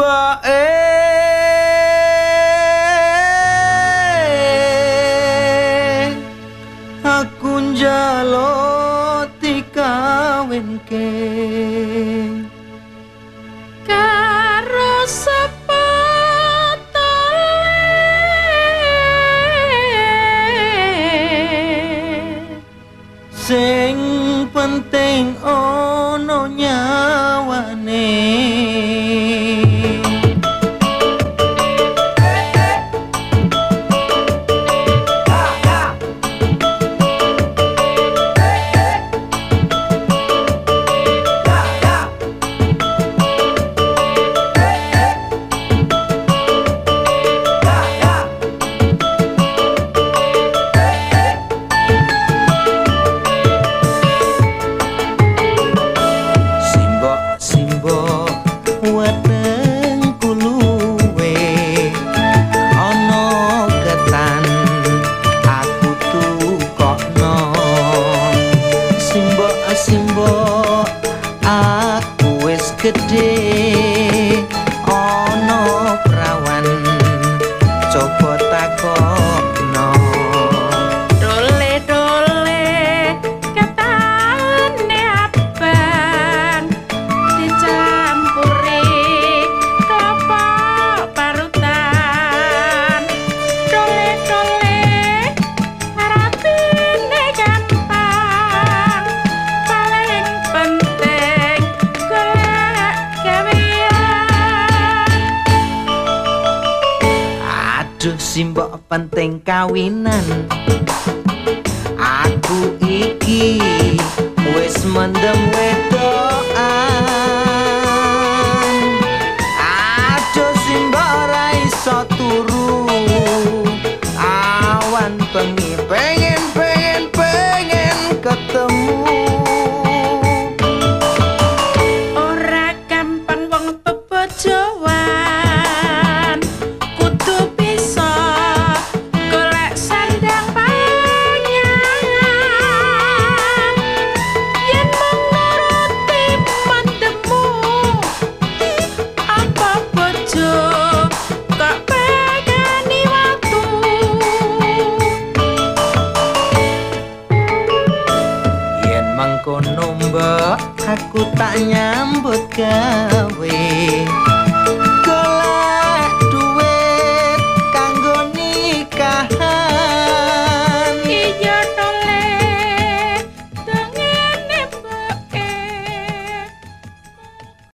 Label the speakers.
Speaker 1: Simba. Eh. Aku njaluk dikawinke. Aku njaluk dikawinke. aku wis gede ana prawan. Coba
Speaker 2: takok
Speaker 1: Aduh simbok penting kawinan. Aku iki wis mendem wetan nomba aku tak nyambut gawe.